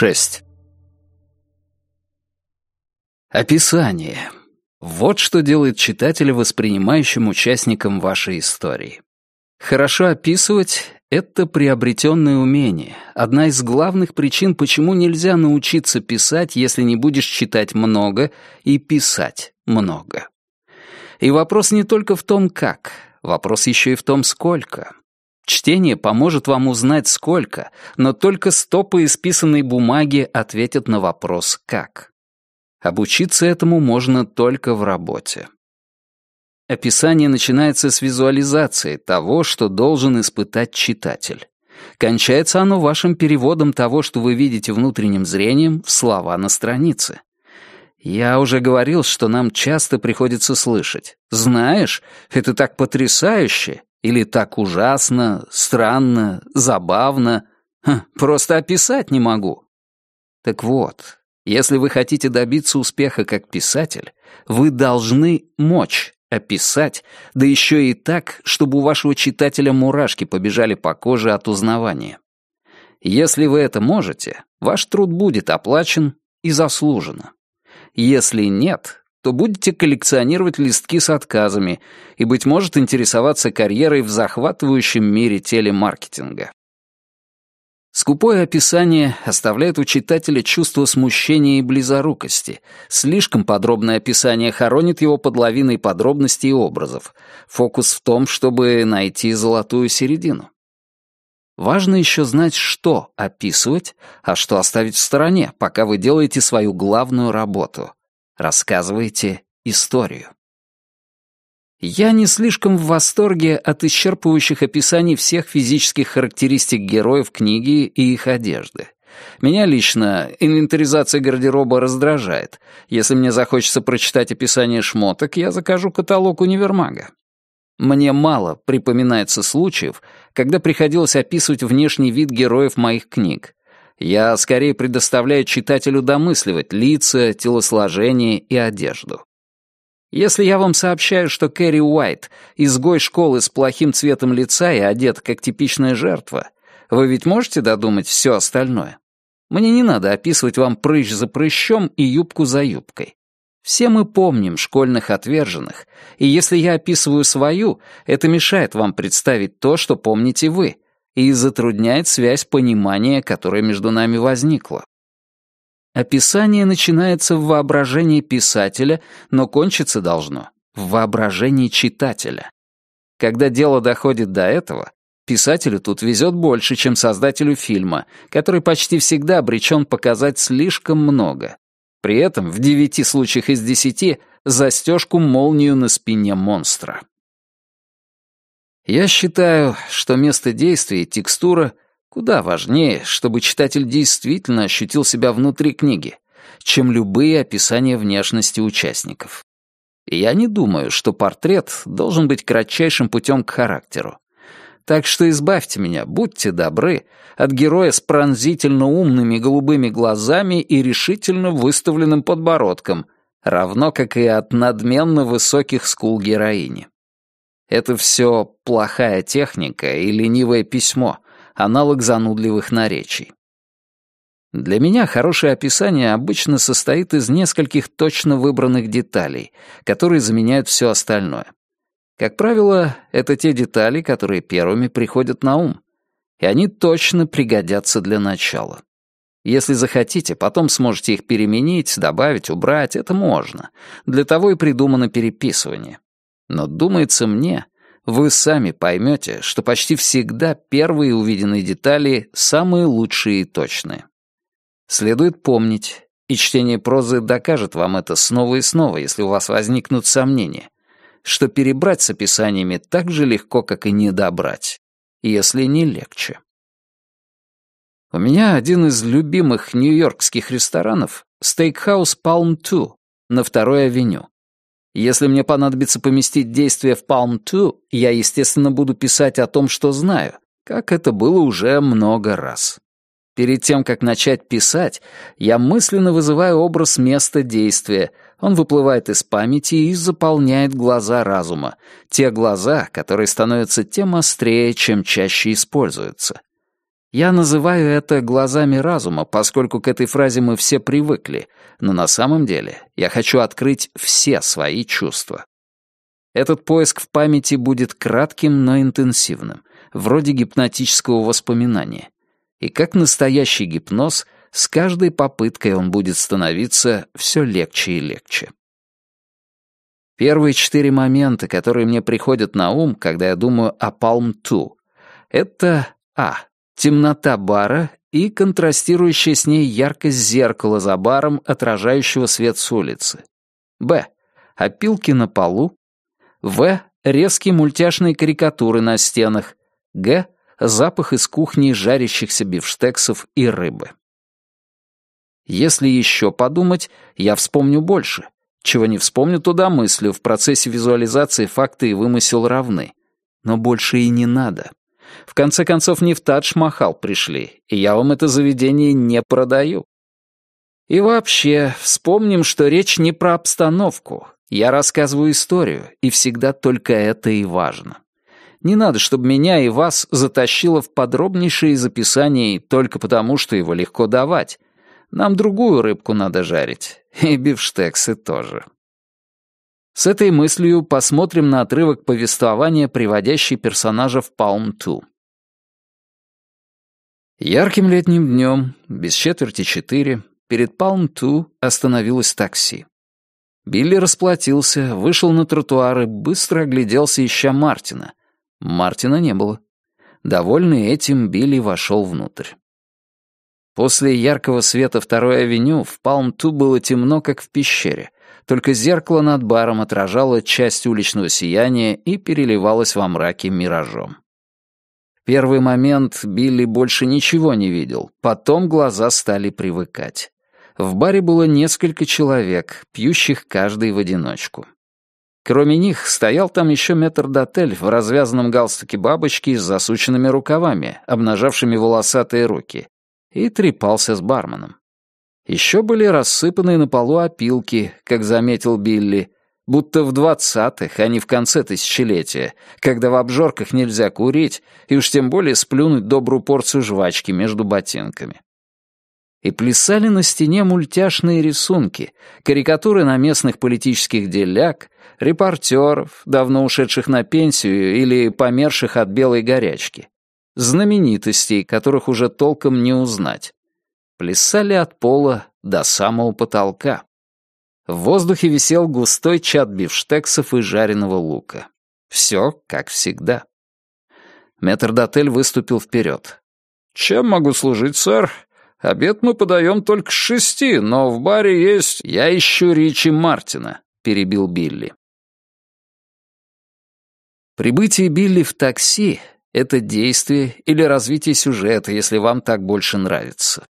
6. Описание. Вот что делает читателя воспринимающим участником вашей истории. Хорошо описывать — это приобретенное умение, одна из главных причин, почему нельзя научиться писать, если не будешь читать много и писать много. И вопрос не только в том, как, вопрос еще и в том, сколько. Чтение поможет вам узнать сколько, но только стопы исписанной бумаги ответят на вопрос «как?». Обучиться этому можно только в работе. Описание начинается с визуализации того, что должен испытать читатель. Кончается оно вашим переводом того, что вы видите внутренним зрением, в слова на странице. Я уже говорил, что нам часто приходится слышать. «Знаешь, это так потрясающе!» Или так ужасно, странно, забавно. Ха, просто описать не могу. Так вот, если вы хотите добиться успеха как писатель, вы должны мочь описать, да еще и так, чтобы у вашего читателя мурашки побежали по коже от узнавания. Если вы это можете, ваш труд будет оплачен и заслуженно. Если нет, то будете коллекционировать листки с отказами и, быть может, интересоваться карьерой в захватывающем мире телемаркетинга. Скупое описание оставляет у читателя чувство смущения и близорукости. Слишком подробное описание хоронит его под лавиной подробностей и образов. Фокус в том, чтобы найти золотую середину. Важно еще знать, что описывать, а что оставить в стороне, пока вы делаете свою главную работу — рассказываете историю. Я не слишком в восторге от исчерпывающих описаний всех физических характеристик героев книги и их одежды. Меня лично инвентаризация гардероба раздражает. Если мне захочется прочитать описание шмоток, я закажу каталог универмага. Мне мало припоминается случаев, когда приходилось описывать внешний вид героев моих книг. Я скорее предоставляю читателю домысливать лица, телосложение и одежду. Если я вам сообщаю, что Кэрри Уайт — изгой школы с плохим цветом лица и одет как типичная жертва, вы ведь можете додумать все остальное? Мне не надо описывать вам прыщ за прыщом и юбку за юбкой. Все мы помним школьных отверженных, и если я описываю свою, это мешает вам представить то, что помните вы — и затрудняет связь понимания, которая между нами возникла. Описание начинается в воображении писателя, но кончиться должно в воображении читателя. Когда дело доходит до этого, писателю тут везет больше, чем создателю фильма, который почти всегда обречен показать слишком много. При этом в девяти случаях из десяти застежку-молнию на спине монстра. Я считаю, что место действия и текстура куда важнее, чтобы читатель действительно ощутил себя внутри книги, чем любые описания внешности участников. И я не думаю, что портрет должен быть кратчайшим путем к характеру. Так что избавьте меня, будьте добры, от героя с пронзительно умными голубыми глазами и решительно выставленным подбородком, равно как и от надменно высоких скул героини. Это все плохая техника и ленивое письмо, аналог занудливых наречий. Для меня хорошее описание обычно состоит из нескольких точно выбранных деталей, которые заменяют все остальное. Как правило, это те детали, которые первыми приходят на ум, и они точно пригодятся для начала. Если захотите, потом сможете их переменить, добавить, убрать, это можно. Для того и придумано переписывание. Но, думается мне, вы сами поймете, что почти всегда первые увиденные детали самые лучшие и точные. Следует помнить, и чтение прозы докажет вам это снова и снова, если у вас возникнут сомнения, что перебрать с описаниями так же легко, как и недобрать, если не легче. У меня один из любимых нью-йоркских ресторанов — стейкхаус Palm 2 на второй авеню. Если мне понадобится поместить действие в Palm 2, я, естественно, буду писать о том, что знаю, как это было уже много раз. Перед тем, как начать писать, я мысленно вызываю образ места действия. Он выплывает из памяти и заполняет глаза разума. Те глаза, которые становятся тем острее, чем чаще используются. Я называю это глазами разума, поскольку к этой фразе мы все привыкли, но на самом деле я хочу открыть все свои чувства. Этот поиск в памяти будет кратким, но интенсивным, вроде гипнотического воспоминания. И как настоящий гипноз, с каждой попыткой он будет становиться все легче и легче. Первые четыре момента, которые мне приходят на ум, когда я думаю о Palm 2, это А. Темнота бара и контрастирующая с ней яркость зеркала за баром, отражающего свет с улицы. Б. Опилки на полу. В. Резкие мультяшные карикатуры на стенах. Г. Запах из кухни жарящихся бифштексов и рыбы. Если еще подумать, я вспомню больше — чего не вспомню, туда мыслю, в процессе визуализации факты и вымысел равны. Но больше и не надо. В конце концов, не в Тадж-Махал пришли, и я вам это заведение не продаю. И вообще, вспомним, что речь не про обстановку. Я рассказываю историю, и всегда только это и важно. Не надо, чтобы меня и вас затащило в подробнейшие из описаний только потому, что его легко давать. Нам другую рыбку надо жарить. И бифштексы тоже. С этой мыслью посмотрим на отрывок повествования, приводящий персонажа в Palm 2. Ярким летним днем, без четверти четыре, перед Palm 2 остановилось такси. Билли расплатился, вышел на тротуар и быстро огляделся, ища Мартина. Мартина не было. Довольный этим, Билли вошел внутрь. После яркого света второй авеню в Палм-Ту было темно, как в пещере. Только зеркало над баром отражало часть уличного сияния и переливалось во мраке миражом. Первый момент Билли больше ничего не видел, потом глаза стали привыкать. В баре было несколько человек, пьющих каждый в одиночку. Кроме них стоял там еще метрдотель в развязанном галстуке бабочки с засученными рукавами, обнажавшими волосатые руки, и трепался с барменом. Еще были рассыпанные на полу опилки, как заметил Билли, будто в двадцатых, а не в конце тысячелетия, когда в обжорках нельзя курить и уж тем более сплюнуть добрую порцию жвачки между ботинками. И плясали на стене мультяшные рисунки, карикатуры на местных политических деляк, репортеров, давно ушедших на пенсию или померших от белой горячки знаменитостей, которых уже толком не узнать. Плясали от пола до самого потолка. В воздухе висел густой чат бифштексов и жареного лука. Все как всегда. Метрдотель выступил вперед. «Чем могу служить, сэр? Обед мы подаем только с шести, но в баре есть... Я ищу Ричи Мартина», — перебил Билли. Прибытие Билли в такси это действие или развитие сюжета, если вам так больше нравится.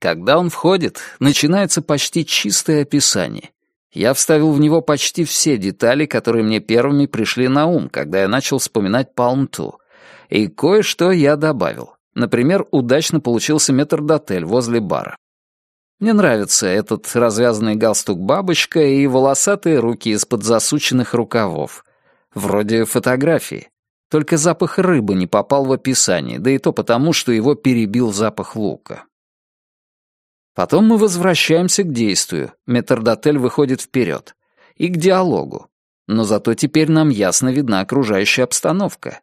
Когда он входит, начинается почти чистое описание. Я вставил в него почти все детали, которые мне первыми пришли на ум, когда я начал вспоминать Палмту. И кое-что я добавил. Например, удачно получился метрдотель возле бара. Мне нравится этот развязанный галстук-бабочка и волосатые руки из-под засученных рукавов. Вроде фотографии. Только запах рыбы не попал в описание, да и то потому, что его перебил запах лука. Потом мы возвращаемся к действию. Метрдотель выходит вперед. И к диалогу. Но зато теперь нам ясно видна окружающая обстановка.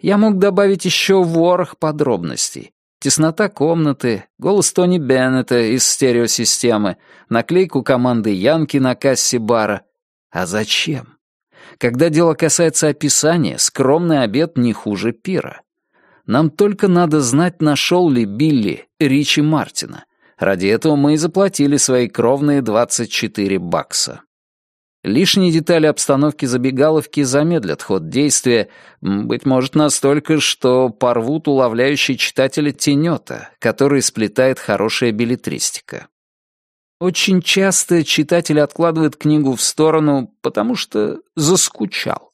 Я мог добавить еще ворох подробностей. Теснота комнаты, голос Тони Беннета из стереосистемы, наклейку команды Янки на кассе бара. А зачем? Когда дело касается описания, скромный обед не хуже пира. Нам только надо знать, нашел ли Билли Ричи Мартина. Ради этого мы и заплатили свои кровные 24 бакса. Лишние детали обстановки забегаловки замедлят ход действия, быть может, настолько, что порвут уловляющий читателя тенета, который сплетает хорошая билетристика. Очень часто читатель откладывает книгу в сторону, потому что заскучал.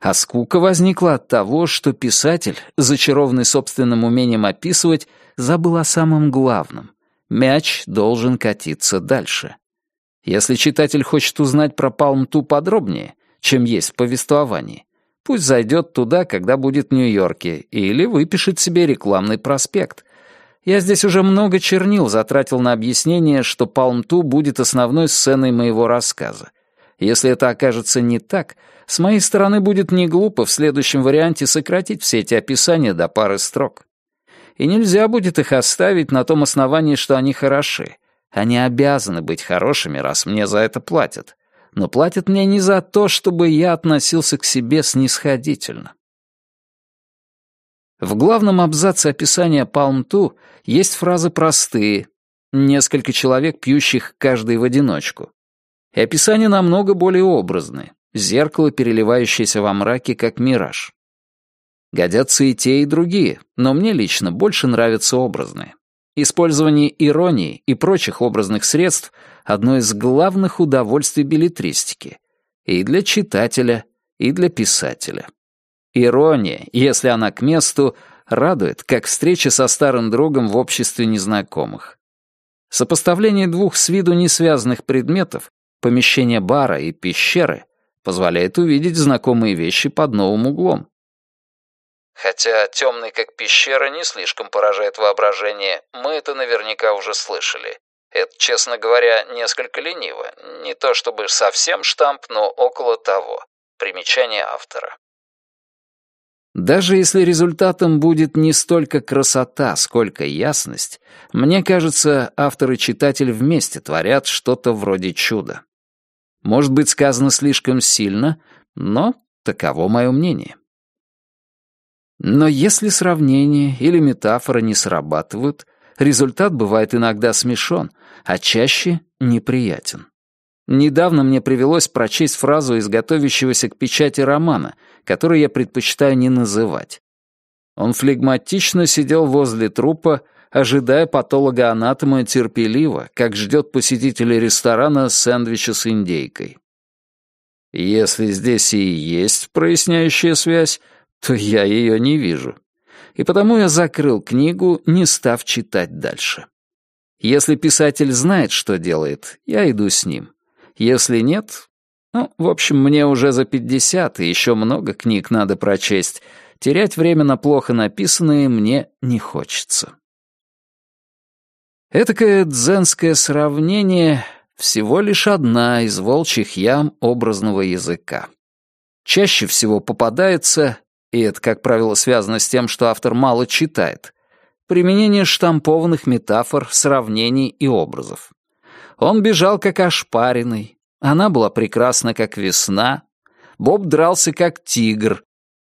А скука возникла от того, что писатель, зачарованный собственным умением описывать, забыл о самом главном. Мяч должен катиться дальше. Если читатель хочет узнать про Палмту подробнее, чем есть в повествовании, Пусть зайдет туда, когда будет в Нью-Йорке, или выпишет себе рекламный проспект. Я здесь уже много чернил затратил на объяснение, что Палм-Ту будет основной сценой моего рассказа. Если это окажется не так, с моей стороны будет не глупо в следующем варианте сократить все эти описания до пары строк. И нельзя будет их оставить на том основании, что они хороши. Они обязаны быть хорошими, раз мне за это платят. Но платят мне не за то, чтобы я относился к себе снисходительно. В главном абзаце описания Палм-Ту есть фразы простые, несколько человек, пьющих каждый в одиночку. И описания намного более образные, зеркало, переливающееся во мраке, как мираж. Годятся и те, и другие, но мне лично больше нравятся образные. Использование иронии и прочих образных средств — одно из главных удовольствий билетристики. И для читателя, и для писателя. Ирония, если она к месту, радует, как встреча со старым другом в обществе незнакомых. Сопоставление двух с виду несвязанных предметов, помещения бара и пещеры, позволяет увидеть знакомые вещи под новым углом. Хотя темный как пещера не слишком поражает воображение, мы это наверняка уже слышали. Это, честно говоря, несколько лениво. Не то чтобы совсем штамп, но около того. Примечание автора. Даже если результатом будет не столько красота, сколько ясность, мне кажется, автор и читатель вместе творят что-то вроде чуда. Может быть сказано слишком сильно, но таково мое мнение. Но если сравнение или метафора не срабатывают, результат бывает иногда смешон, а чаще неприятен. Недавно мне привелось прочесть фразу из готовящегося к печати романа, который я предпочитаю не называть. Он флегматично сидел возле трупа, ожидая патолога-анатома терпеливо, как ждет посетителей ресторана сэндвича с индейкой. Если здесь и есть проясняющая связь, то я ее не вижу. И потому я закрыл книгу, не став читать дальше. Если писатель знает, что делает, я иду с ним. Если нет... Ну, в общем, мне уже за пятьдесят, и еще много книг надо прочесть. Терять время на плохо написанные мне не хочется. Этакое дзенское сравнение — всего лишь одна из волчьих ям образного языка. Чаще всего попадается и это, как правило, связано с тем, что автор мало читает, применение штампованных метафор, сравнений и образов. Он бежал как ошпаренный, она была прекрасна как весна, Боб дрался как тигр.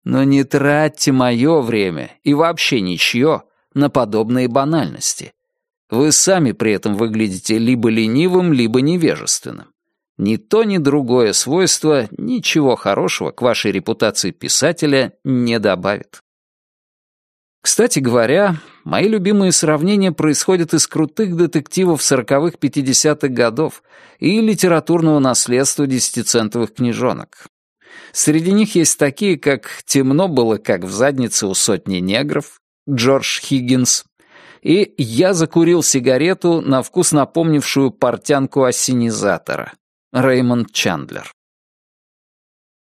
Но не тратьте мое время и вообще ничье на подобные банальности. Вы сами при этом выглядите либо ленивым, либо невежественным. Ни то, ни другое свойство ничего хорошего к вашей репутации писателя не добавит. Кстати говоря, мои любимые сравнения происходят из крутых детективов сороковых пятидесятых годов и литературного наследства десятицентовых книжонок. Среди них есть такие, как «Темно было, как в заднице у сотни негров» Джордж Хиггинс и «Я закурил сигарету, на вкус напомнившую портянку осенизатора» Рэймонд Чандлер.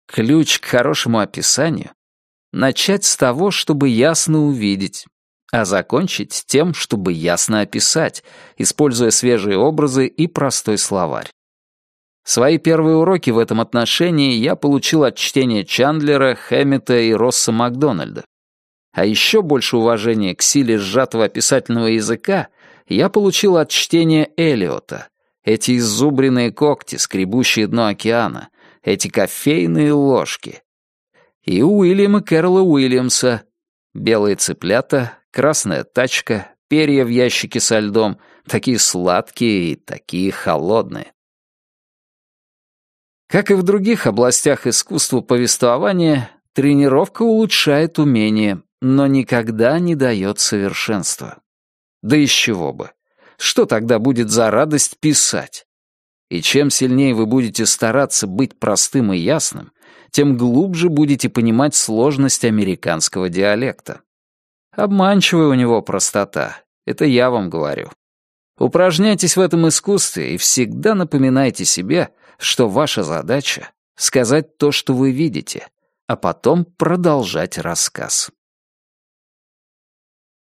Ключ к хорошему описанию — начать с того, чтобы ясно увидеть, а закончить тем, чтобы ясно описать, используя свежие образы и простой словарь. Свои первые уроки в этом отношении я получил от чтения Чандлера, Хэммета и Росса Макдональда. А еще больше уважения к силе сжатого описательного языка я получил от чтения Элиота, эти иззубренные когти, скребущие дно океана, эти кофейные ложки. И Уильяма Кэрролла Уильямса белые цыплята, красная тачка, перья в ящике со льдом, такие сладкие и такие холодные. Как и в других областях искусства повествования, тренировка улучшает умение, но никогда не дает совершенства. Да из чего бы. Что тогда будет за радость писать? И чем сильнее вы будете стараться быть простым и ясным, тем глубже будете понимать сложность американского диалекта. Обманчивая у него простота, это я вам говорю. Упражняйтесь в этом искусстве и всегда напоминайте себе, что ваша задача — сказать то, что вы видите, а потом продолжать рассказ.